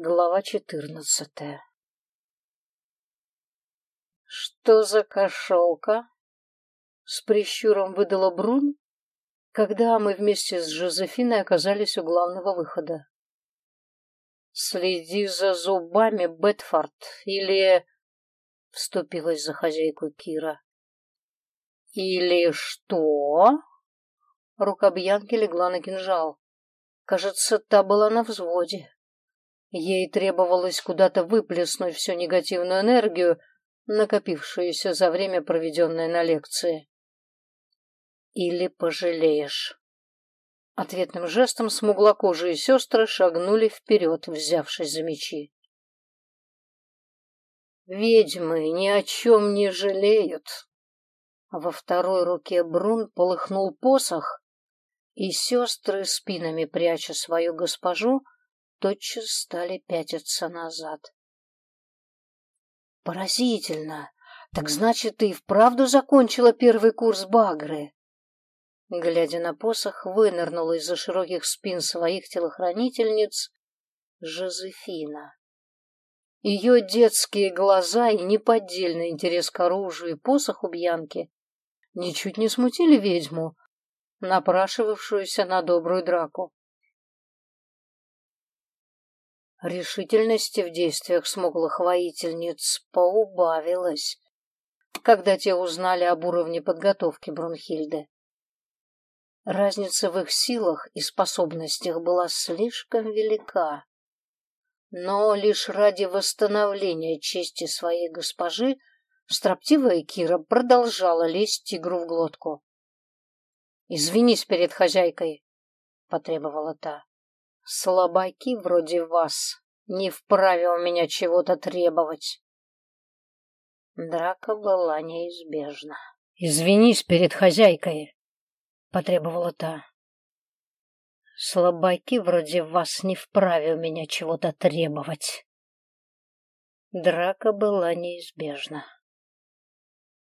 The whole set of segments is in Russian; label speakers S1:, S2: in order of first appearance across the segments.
S1: Глава четырнадцатая «Что за кошелка?» — с прищуром выдала Брун, когда мы вместе с Жозефиной оказались у главного выхода. «Следи за зубами, Бетфорд, или...» — вступилась за хозяйку Кира. «Или что?» Рука Бьянки легла на кинжал. Кажется, та была на взводе. Ей требовалось куда-то выплеснуть всю негативную энергию, накопившуюся за время, проведенное на лекции. «Или пожалеешь». Ответным жестом смуглокожие сестры шагнули вперед, взявшись за мечи. «Ведьмы ни о чем не жалеют». Во второй руке Брун полыхнул посох, и сестры, спинами пряча свою госпожу, тотчас стали пятиться назад. «Поразительно! Так значит, ты и вправду закончила первый курс Багры?» Глядя на посох, вынырнула из-за широких спин своих телохранительниц Жозефина. Ее детские глаза и неподдельный интерес к оружию и посоху Бьянки ничуть не смутили ведьму, напрашивавшуюся на добрую драку. Решительности в действиях смуглых воительниц поубавилось, когда те узнали об уровне подготовки Брунхильды. Разница в их силах и способностях была слишком велика. Но лишь ради восстановления чести своей госпожи строптивая Кира продолжала лезть тигру в глотку. «Извинись перед хозяйкой», — потребовала та. Слабаки вроде вас не вправе у меня чего-то требовать. Драка была неизбежна. «Извинись перед хозяйкой», — потребовала та. «Слабаки вроде вас не вправе у меня чего-то требовать». Драка была неизбежна.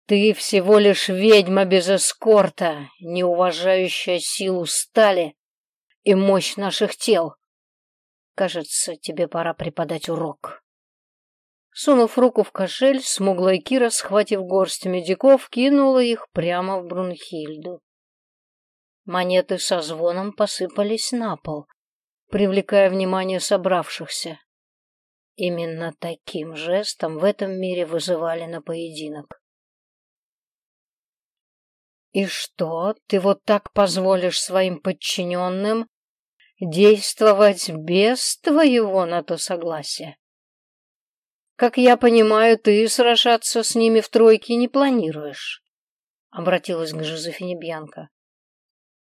S1: «Ты всего лишь ведьма без эскорта, не уважающая силу стали и мощь наших тел. Кажется, тебе пора преподать урок. Сунув руку в кошель, смуглая Кира, схватив горсть медиков, кинула их прямо в Брунхильду. Монеты со звоном посыпались на пол, привлекая внимание собравшихся. Именно таким жестом в этом мире вызывали на поединок. «И что, ты вот так позволишь своим подчиненным действовать без твоего на то согласия. Как я понимаю, ты сражаться с ними в тройке не планируешь, обратилась к Жозефине Бьянка.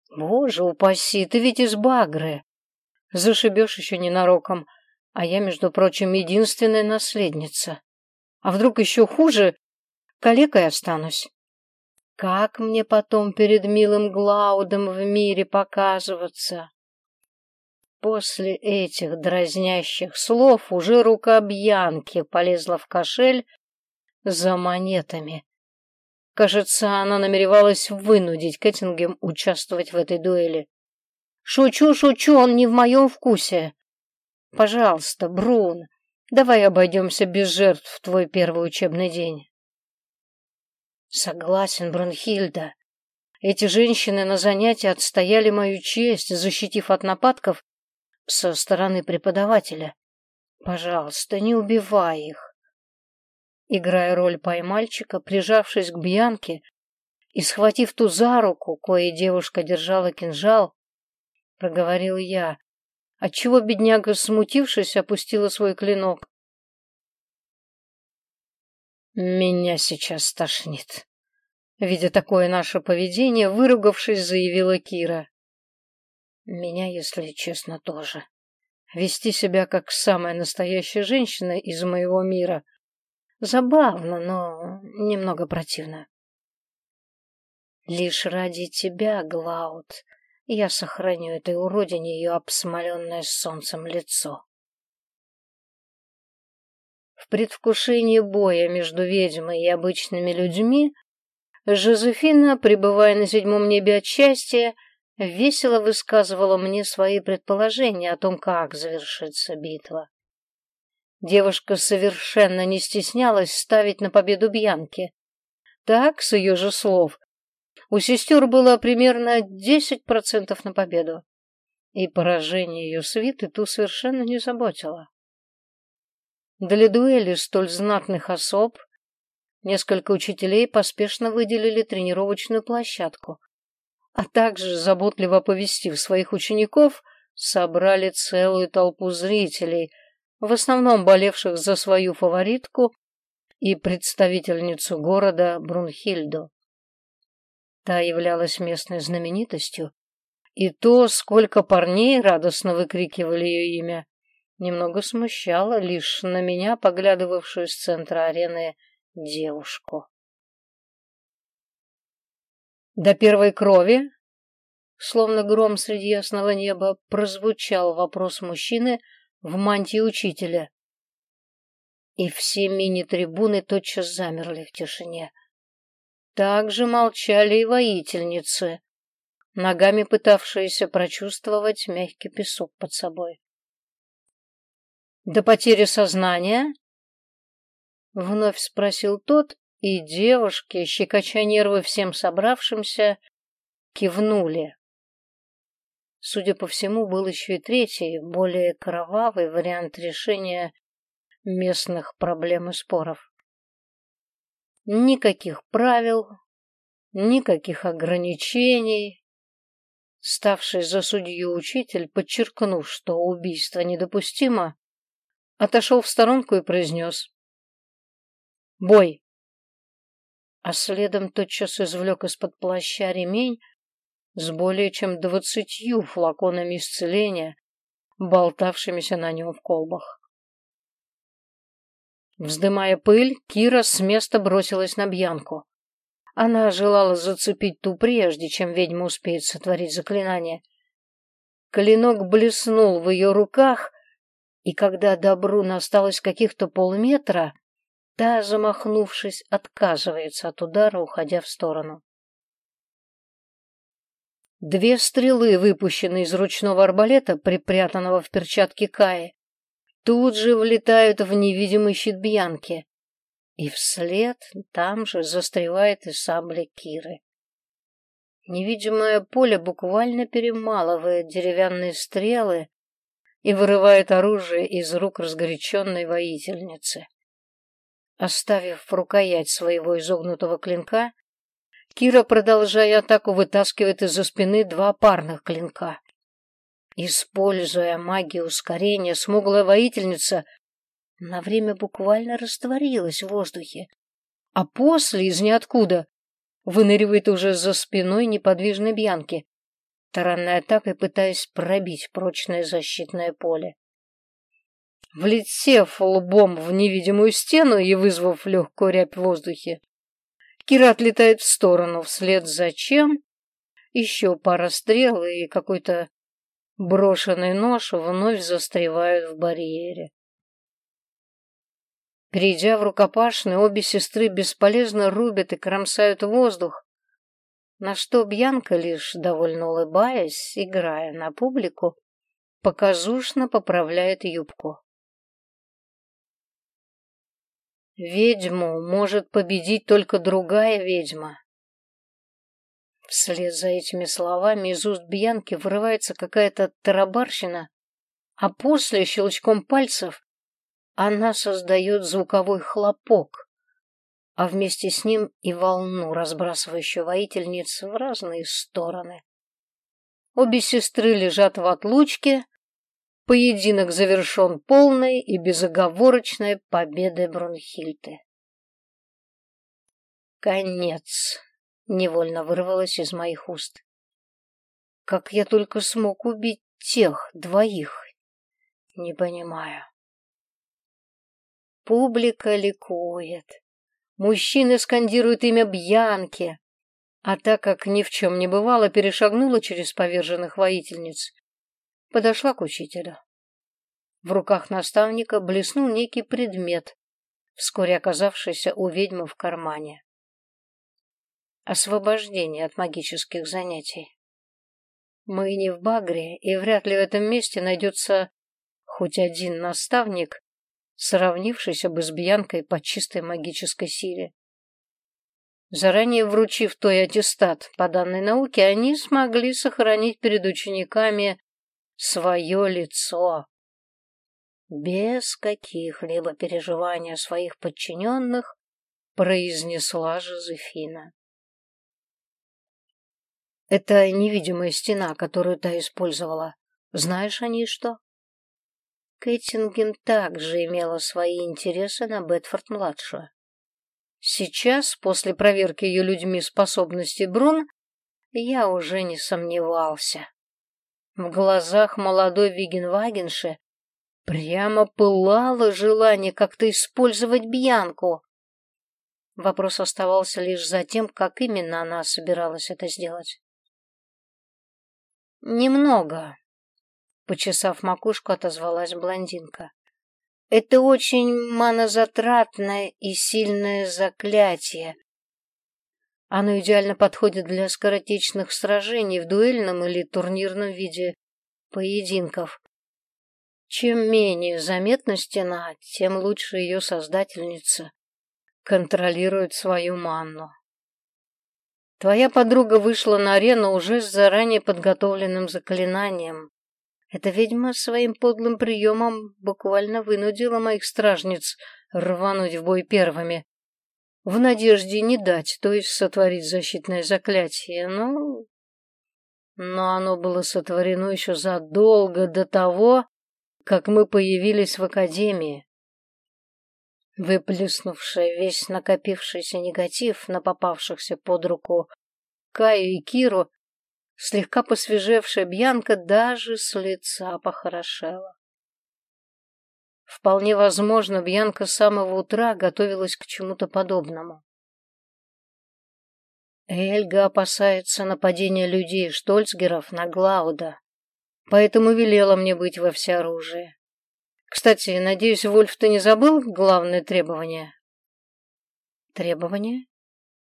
S1: Боже упаси, ты ведь из Багры. Зашибешь еще ненароком, а я, между прочим, единственная наследница. А вдруг еще хуже, калекой останусь? Как мне потом перед милым Глаудом в мире показываться? После этих дразнящих слов уже рука Бьянки полезла в кошель за монетами. Кажется, она намеревалась вынудить Кэттингем участвовать в этой дуэли. «Шучу, шучу, он не в моем вкусе. Пожалуйста, Брун, давай обойдемся без жертв в твой первый учебный день». «Согласен, Брунхильда. Эти женщины на занятии отстояли мою честь, защитив от нападков со стороны преподавателя. Пожалуйста, не убивай их. Играя роль поймальчика, прижавшись к Бьянке и схватив ту за руку, коей девушка держала кинжал, проговорил я, отчего бедняга, смутившись, опустила свой клинок. Меня сейчас стошнит. Видя такое наше поведение, выругавшись, заявила Кира. Меня, если честно, тоже. Вести себя как самая настоящая женщина из моего мира. Забавно, но немного противно. Лишь ради тебя, Глауд, я сохраню этой уродине ее обсмоленное солнцем лицо. В предвкушении боя между ведьмой и обычными людьми Жозефина, пребывая на седьмом небе от счастья, весело высказывала мне свои предположения о том, как завершится битва. Девушка совершенно не стеснялась ставить на победу Бьянки. Так, с ее же слов, у сестер было примерно 10% на победу, и поражение ее свиты ту совершенно не заботило. Для дуэли столь знатных особ несколько учителей поспешно выделили тренировочную площадку, а также, заботливо оповестив своих учеников, собрали целую толпу зрителей, в основном болевших за свою фаворитку и представительницу города Брунхильду. Та являлась местной знаменитостью, и то, сколько парней радостно выкрикивали ее имя, немного смущало лишь на меня, поглядывавшую с центра арены, девушку. До первой крови, словно гром среди ясного неба, прозвучал вопрос мужчины в мантии учителя. И все мини-трибуны тотчас замерли в тишине. Также молчали и воительницы, ногами пытавшиеся прочувствовать мягкий песок под собой. «До потери сознания?» Вновь спросил тот, и девушки, щекоча нервы всем собравшимся, кивнули. Судя по всему, был еще и третий, более кровавый вариант решения местных проблем и споров. Никаких правил, никаких ограничений. Ставший за судью учитель, подчеркнув, что убийство недопустимо, отошел в сторонку и произнес «Бой!» А следом тотчас извлек из-под плаща ремень с более чем двадцатью флаконами исцеления, болтавшимися на нем в колбах. Вздымая пыль, Кира с места бросилась на Бьянку. Она желала зацепить ту прежде, чем ведьма успеет сотворить заклинание. Клинок блеснул в ее руках, и когда Добруна осталось каких-то полметра, та, замахнувшись, отказывается от удара, уходя в сторону. Две стрелы, выпущенные из ручного арбалета, припрятанного в перчатке Каи, тут же влетают в невидимый щит Бьянки, и вслед там же застревает и сабля Киры. Невидимое поле буквально перемалывает деревянные стрелы и вырывает оружие из рук разгоряченной воительницы. Оставив в рукоять своего изогнутого клинка, Кира, продолжая атаку, вытаскивает из-за спины два парных клинка. Используя магию ускорения, смуглая воительница на время буквально растворилась в воздухе, а после из ниоткуда выныривает уже за спиной неподвижной Бьянки, таранной атакой пытаясь пробить прочное защитное поле. Влетев лбом в невидимую стену и вызвав легкую рябь в воздухе, Кира отлетает в сторону, вслед за чем еще пара стрел и какой-то Брошенный нож вновь застревает в барьере. Перейдя в рукопашную, обе сестры бесполезно рубят и кромсают воздух, на что Бьянка, лишь довольно улыбаясь, играя на публику, показушно поправляет юбку. Ведьму может победить только другая ведьма. Вслед за этими словами из уст Бьянки вырывается какая-то тарабарщина, а после щелчком пальцев она создает звуковой хлопок, а вместе с ним и волну, разбрасывающую воительниц в разные стороны. Обе сестры лежат в отлучке, поединок завершен полной и безоговорочной победой Брунхильды. Конец невольно вырвалось из моих уст. Как я только смог убить тех двоих, не понимаю. Публика ликует. Мужчины скандируют имя Бьянки, а так как ни в чем не бывало, перешагнула через поверженных воительниц, подошла к учителю. В руках наставника блеснул некий предмет, вскоре оказавшийся у ведьмы в кармане освобождение от магических занятий. Мы не в Багре, и вряд ли в этом месте найдется хоть один наставник, сравнившийся бы с Бьянкой по чистой магической силе. Заранее вручив той аттестат по данной науке, они смогли сохранить перед учениками свое лицо. Без каких-либо переживаний о своих подчиненных произнесла Жозефина. Это невидимая стена, которую та использовала. Знаешь о ней что? Кэттингем также имела свои интересы на Бетфорд-младшую. Сейчас, после проверки ее людьми способностей Брун, я уже не сомневался. В глазах молодой Вигенвагенши прямо пылало желание как-то использовать Бьянку. Вопрос оставался лишь за тем, как именно она собиралась это сделать. «Немного», — почесав макушку, отозвалась блондинка. «Это очень манозатратное и сильное заклятие. Оно идеально подходит для скоротечных сражений в дуэльном или турнирном виде поединков. Чем менее заметна стена, тем лучше ее создательница контролирует свою манну. Твоя подруга вышла на арену уже с заранее подготовленным заклинанием. Эта ведьма своим подлым приемом буквально вынудила моих стражниц рвануть в бой первыми, в надежде не дать, то есть сотворить защитное заклятие, но... Но оно было сотворено еще задолго до того, как мы появились в Академии. Выплеснувшая весь накопившийся негатив на попавшихся под руку Каю и Киру, слегка посвежевшая Бьянка даже с лица похорошела. Вполне возможно, Бьянка с самого утра готовилась к чему-то подобному. Эльга опасается нападения людей Штольцгеров на Глауда, поэтому велела мне быть во всеоружии. Кстати, надеюсь, Вольф, ты не забыл главное требование? Требование?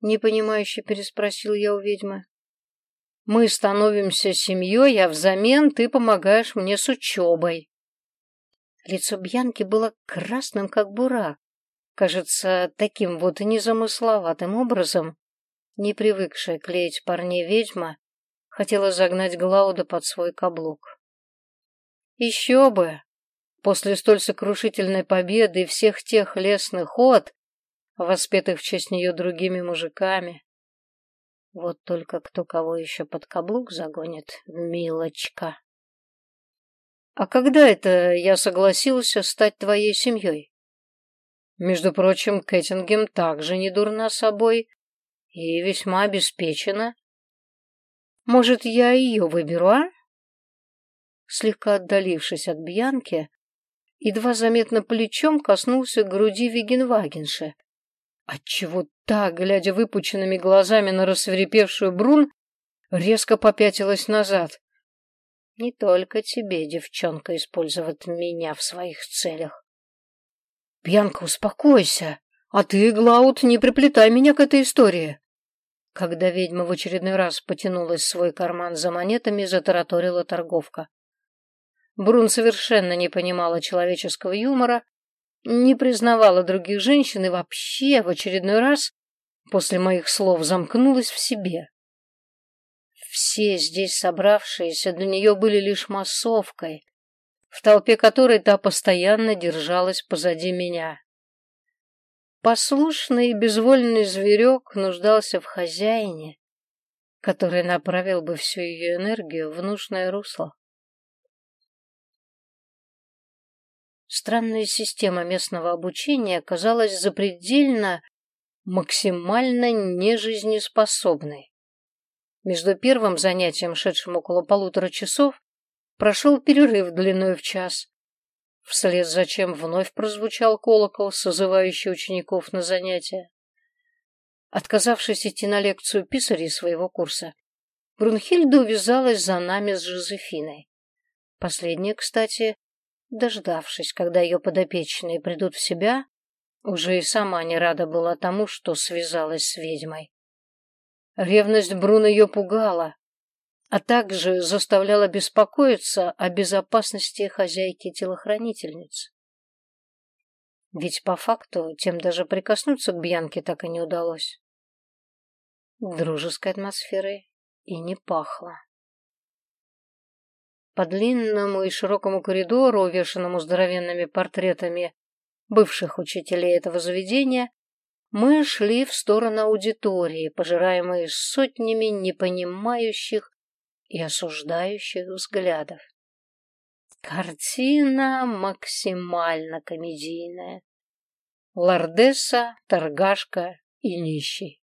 S1: Непонимающе переспросил я у ведьмы. Мы становимся семьей, а взамен ты помогаешь мне с учебой. Лицо Бьянки было красным, как бурак. Кажется, таким вот незамысловатым образом, не привыкшая клеить парней ведьма, хотела загнать Глауда под свой каблук. Еще бы! После столь сокрушительной победы и всех тех лесных ход, воспетых в честь нее другими мужиками. Вот только кто кого еще под каблук загонит, милочка. А когда это я согласился стать твоей семьей? Между прочим, Кэттингем также не дурна собой и весьма обеспечена. Может, я ее выберу, а? Слегка отдалившись от Бьянки, едва заметно плечом коснулся груди Вигенвагенши, отчего та, глядя выпученными глазами на рассверепевшую Брун, резко попятилась назад. Не только тебе, девчонка, использовать меня в своих целях. Бьянка, успокойся, а ты, Глаут, не приплетай меня к этой истории. Когда ведьма в очередной раз потянулась в свой карман за монетами, затараторила торговка. Брун совершенно не понимала человеческого юмора, не признавала других женщин и вообще в очередной раз после моих слов замкнулась в себе. Все здесь собравшиеся для нее были лишь массовкой, в толпе которой та постоянно держалась позади меня. Послушный и безвольный зверек нуждался в хозяине, который направил бы всю ее энергию в нужное русло. Странная система местного обучения оказалась запредельно, максимально нежизнеспособной. Между первым занятием, шедшим около полутора часов, прошел перерыв длиной в час, вслед за чем вновь прозвучал колокол, созывающий учеников на занятия. Отказавшись идти на лекцию писарей своего курса, Брунхильда увязалась за нами с Жозефиной. Последняя, кстати, Дождавшись, когда ее подопечные придут в себя, уже и сама не рада была тому, что связалась с ведьмой. Ревность Бруно ее пугала, а также заставляла беспокоиться о безопасности хозяйки-телохранительниц. Ведь по факту тем даже прикоснуться к Бьянке так и не удалось. Дружеской атмосферой и не пахло. По длинному и широкому коридору, увешанному здоровенными портретами бывших учителей этого заведения, мы шли в сторону аудитории, пожираемые сотнями непонимающих и осуждающих взглядов. Картина максимально комедийная. Лордесса, торгашка и нищий.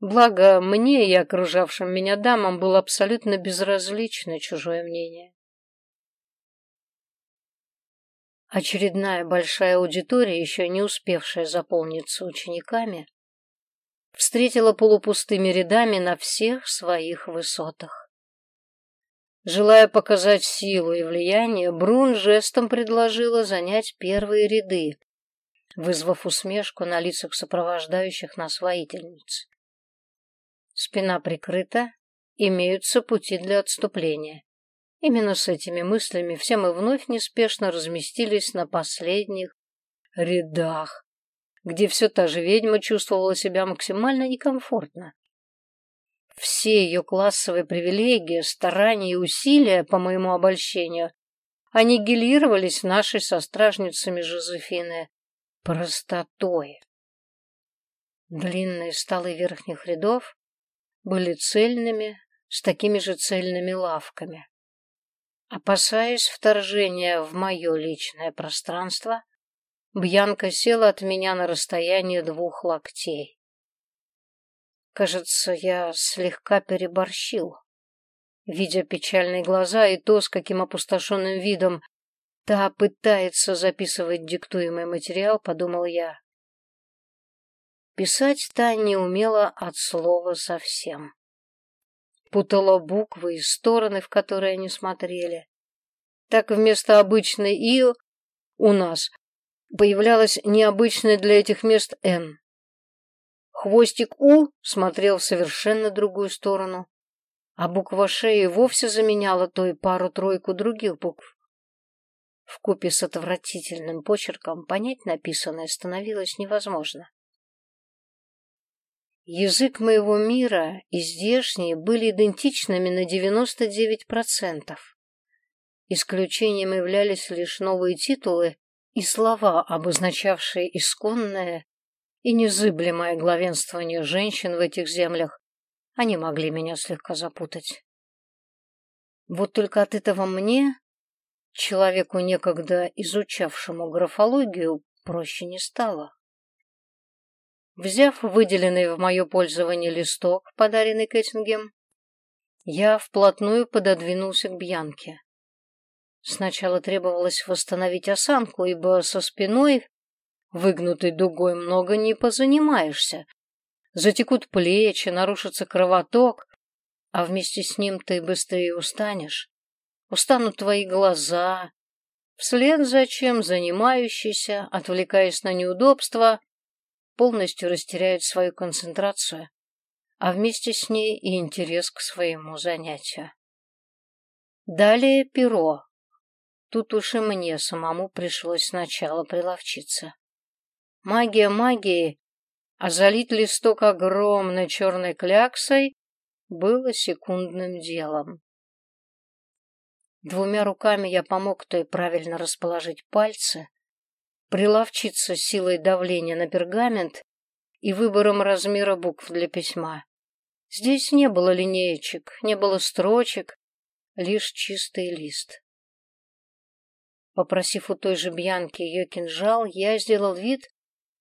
S1: Благо, мне и окружавшим меня дамам было абсолютно безразлично чужое мнение. Очередная большая аудитория, еще не успевшая заполниться учениками, встретила полупустыми рядами на всех своих высотах. Желая показать силу и влияние, Брун жестом предложила занять первые ряды, вызвав усмешку на лицах сопровождающих нас воительниц. Спина прикрыта, имеются пути для отступления. Именно с этими мыслями все мы вновь неспешно разместились на последних рядах, где все та же ведьма чувствовала себя максимально некомфортно. Все ее классовые привилегии, старания и усилия по моему обольщению аннигилировались нашей со стражницами Жозефины простотой. Длинные столы верхних рядов были цельными, с такими же цельными лавками. Опасаясь вторжения в мое личное пространство, Бьянка села от меня на расстояние двух локтей. Кажется, я слегка переборщил. Видя печальные глаза и то, с каким опустошенным видом та пытается записывать диктуемый материал, подумал я. Писать та не умела от слова совсем. Путала буквы и стороны, в которые они смотрели. Так вместо обычной «и» у нас появлялось необычное для этих мест «н». Хвостик «У» смотрел в совершенно другую сторону, а буква «Ш» и вовсе заменяла той пару-тройку других букв. Вкупе с отвратительным почерком понять написанное становилось невозможно. Язык моего мира и здешний были идентичными на 99%. Исключением являлись лишь новые титулы и слова, обозначавшие исконное и незыблемое главенствование женщин в этих землях, они могли меня слегка запутать. Вот только от этого мне, человеку некогда изучавшему графологию, проще не стало. Взяв выделенный в мое пользование листок, подаренный Кэттингем, я вплотную пододвинулся к Бьянке. Сначала требовалось восстановить осанку, ибо со спиной Выгнутой дугой много не позанимаешься. Затекут плечи, нарушится кровоток, а вместе с ним ты быстрее устанешь. Устанут твои глаза. Вслед за чем занимающийся, отвлекаясь на неудобства, полностью растеряют свою концентрацию, а вместе с ней и интерес к своему занятию. Далее перо. Тут уж и мне самому пришлось сначала приловчиться. Магия магии, а залить листок огромной черной кляксой было секундным делом. Двумя руками я помог той правильно расположить пальцы, приловчиться силой давления на пергамент и выбором размера букв для письма. Здесь не было линеечек, не было строчек, лишь чистый лист. Попросив у той же Бьянки ее кинжал, я сделал вид,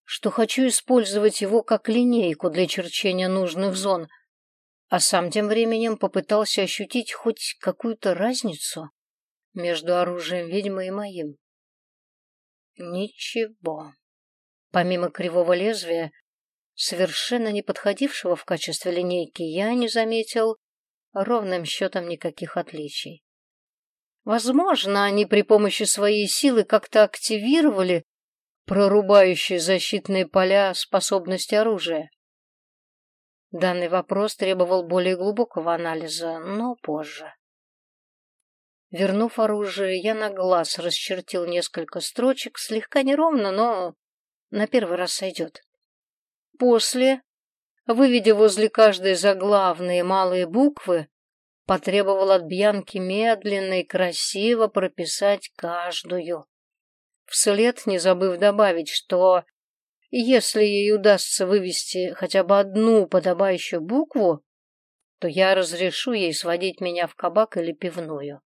S1: что хочу использовать его как линейку для черчения нужных зон, а сам тем временем попытался ощутить хоть какую-то разницу между оружием ведьмы и моим. Ничего. Помимо кривого лезвия, совершенно не подходившего в качестве линейки, я не заметил ровным счетом никаких отличий. Возможно, они при помощи своей силы как-то активировали прорубающие защитные поля способности оружия. Данный вопрос требовал более глубокого анализа, но позже. Вернув оружие, я на глаз расчертил несколько строчек, слегка неровно, но на первый раз сойдет. После, выведя возле каждой заглавные малые буквы, потребовал от Бьянки медленно и красиво прописать каждую. Вслед не забыв добавить, что если ей удастся вывести хотя бы одну подобающую букву, то я разрешу ей сводить меня в кабак или пивную.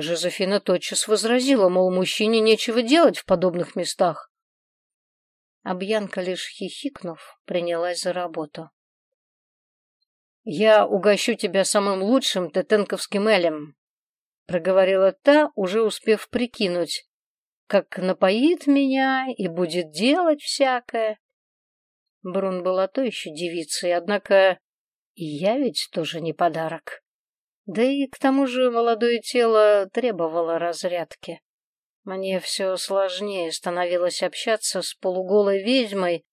S1: Жозефина тотчас возразила, мол, мужчине нечего делать в подобных местах. А Бьянка, лишь хихикнув, принялась за работу. «Я угощу тебя самым лучшим тетенковским элем», — проговорила та, уже успев прикинуть, как напоит меня и будет делать всякое. Брун была то еще девицей, однако и я ведь тоже не подарок. Да и к тому же молодое тело требовало разрядки. Мне все сложнее становилось общаться с полуголой ведьмой,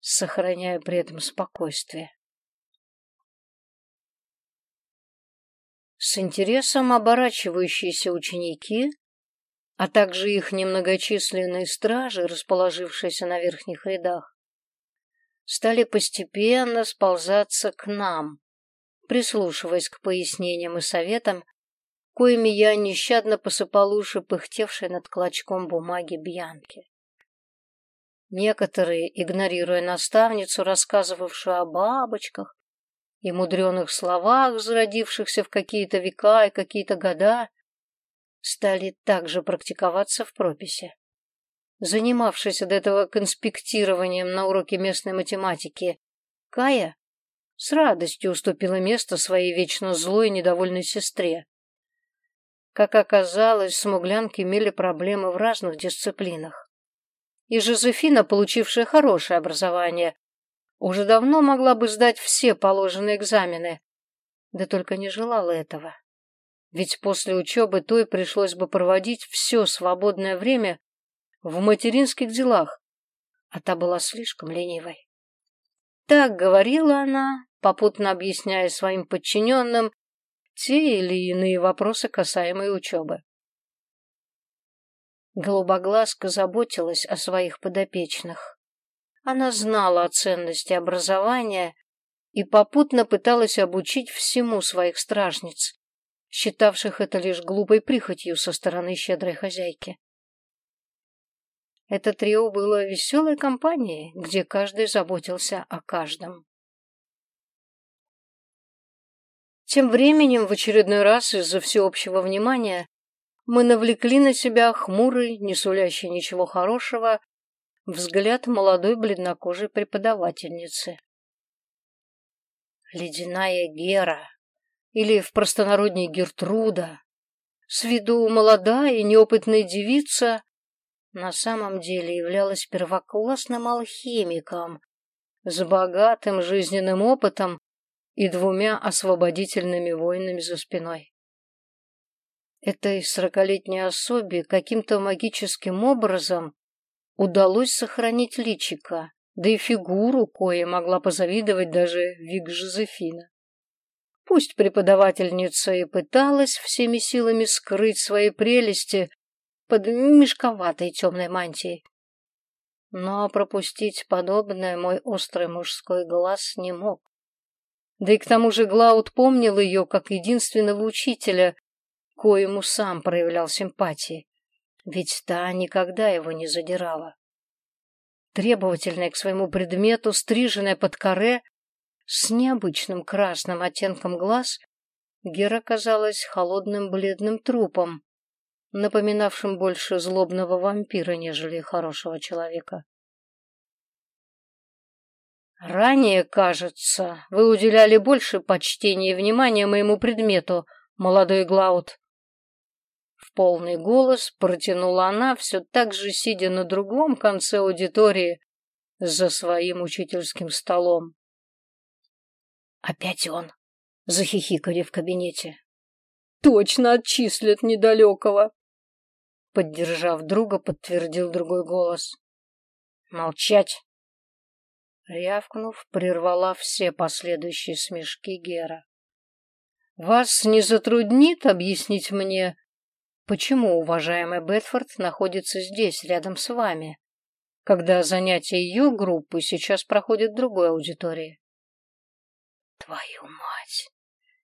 S1: сохраняя при этом спокойствие. С интересом оборачивающиеся ученики, а также их немногочисленные стражи, расположившиеся на верхних рядах, стали постепенно сползаться к нам, прислушиваясь к пояснениям и советам, коими я нещадно посыпал уши пыхтевшей над клочком бумаги Бьянки. Некоторые, игнорируя наставницу, рассказывавшую о бабочках и мудреных словах, зародившихся в какие-то века и какие-то года, стали также практиковаться в прописи. Занимавшись до этого конспектированием на уроке местной математики, Кая с радостью уступила место своей вечно злой и недовольной сестре. Как оказалось, смуглянки имели проблемы в разных дисциплинах. И Жозефина, получившая хорошее образование, уже давно могла бы сдать все положенные экзамены, да только не желала этого. Ведь после учебы той пришлось бы проводить все свободное время в материнских делах, а та была слишком ленивой. Так говорила она, попутно объясняя своим подчиненным те или иные вопросы, касаемые учебы. Голубоглазка заботилась о своих подопечных. Она знала о ценности образования и попутно пыталась обучить всему своих стражниц, считавших это лишь глупой прихотью со стороны щедрой хозяйки. Это трио было веселой компанией, где каждый заботился о каждом. Тем временем, в очередной раз из-за всеобщего внимания, мы навлекли на себя хмурый, не сулящий ничего хорошего, взгляд молодой бледнокожей преподавательницы. Ледяная Гера, или в простонародней Гертруда, с виду молодая и неопытная девица, на самом деле являлась первоклассным алхимиком с богатым жизненным опытом и двумя освободительными войнами за спиной. Этой сорокалетней особе каким-то магическим образом удалось сохранить личика, да и фигуру, кое могла позавидовать даже Вик Жозефина. Пусть преподавательница и пыталась всеми силами скрыть свои прелести под мешковатой темной мантией. Но пропустить подобное мой острый мужской глаз не мог. Да и к тому же Глауд помнил ее как единственного учителя, коему сам проявлял симпатии, ведь та никогда его не задирала. Требовательная к своему предмету, стриженная под коре, с необычным красным оттенком глаз, Гера казалась холодным бледным трупом, напоминавшим больше злобного вампира, нежели хорошего человека. Ранее, кажется, вы уделяли больше почтения и внимания моему предмету, молодой Глаут. В полный голос протянула она, все так же сидя на другом конце аудитории за своим учительским столом. Опять он, захихикали в кабинете. Точно отчислят недалекого. Поддержав друга, подтвердил другой голос. Молчать. Рявкнув, прервала все последующие смешки Гера. Вас не затруднит объяснить мне, почему уважаемый Бетфорд находится здесь, рядом с вами, когда занятия ее группы сейчас проходят в другой аудитории? Твою мать!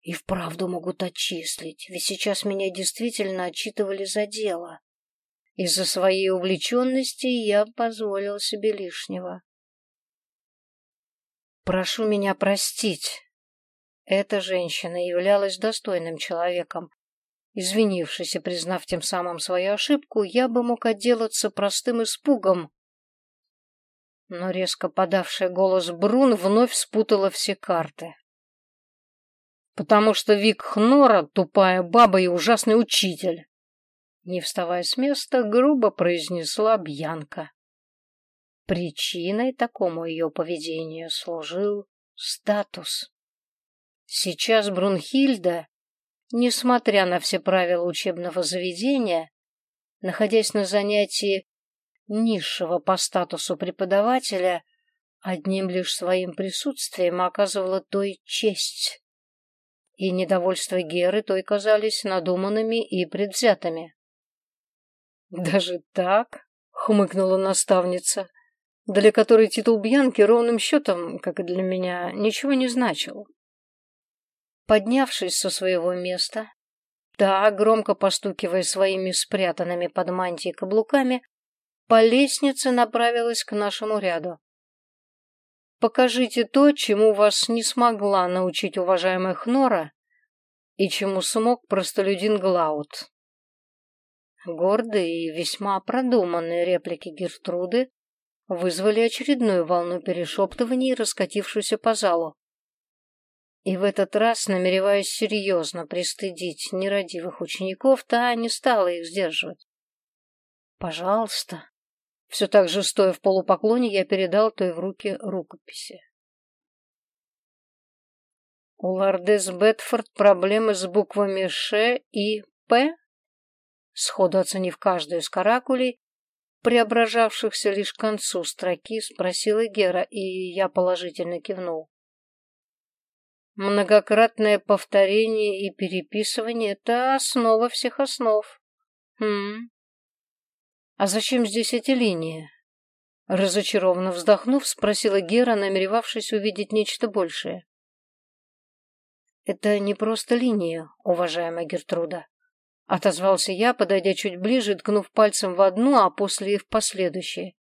S1: И вправду могут отчислить, ведь сейчас меня действительно отчитывали за дело. Из-за своей увлеченности я позволил себе лишнего. Прошу меня простить. Эта женщина являлась достойным человеком. Извинившись и признав тем самым свою ошибку, я бы мог отделаться простым испугом. Но резко подавший голос Брун вновь спутала все карты потому что Вик Хнора — тупая баба и ужасный учитель. Не вставая с места, грубо произнесла Бьянка. Причиной такому ее поведению служил статус. Сейчас Брунхильда, несмотря на все правила учебного заведения, находясь на занятии низшего по статусу преподавателя, одним лишь своим присутствием оказывала той честь, и недовольство Геры той казались надуманными и предвзятыми. «Даже так?» — хмыкнула наставница, для которой титул Бьянки ровным счетом, как и для меня, ничего не значил. Поднявшись со своего места, та, громко постукивая своими спрятанными под мантией каблуками, по лестнице направилась к нашему ряду. Покажите то, чему вас не смогла научить уважаемая Хнора и чему смог простолюдин Глаут. Гордые и весьма продуманные реплики Гертруды вызвали очередную волну перешептываний, раскатившуюся по залу. И в этот раз, намереваясь серьезно пристыдить нерадивых учеников, та не стала их сдерживать. «Пожалуйста», все так же, стоя в полупоклоне, я передал той в руки рукописи. У лордес Бетфорд проблемы с буквами «Ш» и «П», сходу оценив каждую из каракулей, преображавшихся лишь к концу строки, спросила Гера, и я положительно кивнул. Многократное повторение и переписывание — это основа всех основ. Хм, «А зачем здесь эти линии?» Разочарованно вздохнув, спросила Гера, намеревавшись увидеть нечто большее. «Это не просто линия, уважаемая Гертруда», — отозвался я, подойдя чуть ближе, ткнув пальцем в одну, а после и в последующие.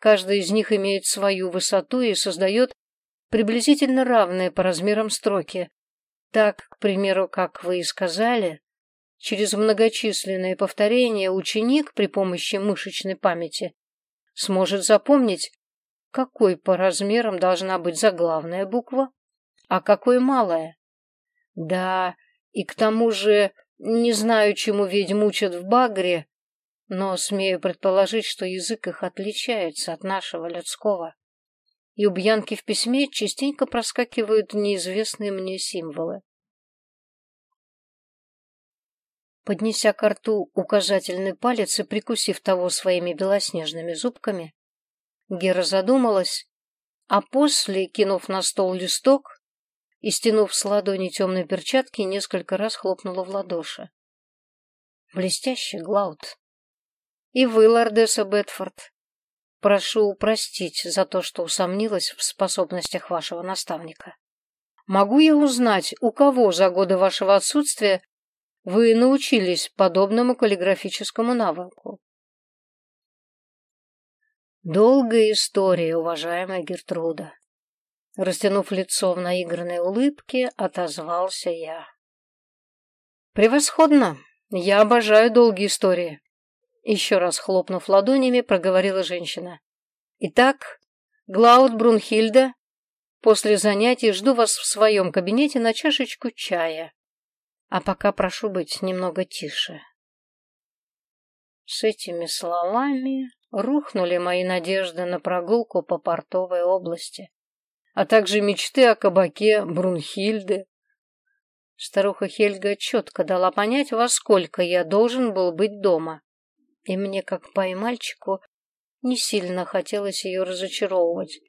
S1: Каждая из них имеет свою высоту и создает приблизительно равные по размерам строки. Так, к примеру, как вы и сказали, Через многочисленные повторения ученик при помощи мышечной памяти сможет запомнить, какой по размерам должна быть заглавная буква, а какой малая. Да, и к тому же, не знаю, чему ведьм учат в Багре, но смею предположить, что язык их отличается от нашего людского. И у Бьянки в письме частенько проскакивают неизвестные мне символы. Поднеся к рту указательный палец и прикусив того своими белоснежными зубками, Гера задумалась, а после, кинув на стол листок и стянув с ладони темной перчатки, несколько раз хлопнула в ладоши. Блестящий Глаут. И вы, лордесса Бетфорд, прошу простить за то, что усомнилась в способностях вашего наставника. Могу я узнать, у кого за годы вашего отсутствия вы научились подобному каллиграфическому навыку. Долгая история, уважаемая Гертруда. Растянув лицо в наигранной улыбке, отозвался я. Превосходно! Я обожаю долгие истории. Еще раз хлопнув ладонями, проговорила женщина. Итак, Глауд Брунхильда, после занятий жду вас в своем кабинете на чашечку чая. А пока прошу быть немного тише. С этими словами рухнули мои надежды на прогулку по портовой области, а также мечты о кабаке Брунхильды. Старуха Хельга четко дала понять, во сколько я должен был быть дома, и мне, как поймальчику, не сильно хотелось ее разочаровывать.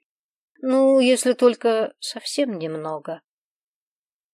S1: Ну, если только совсем немного.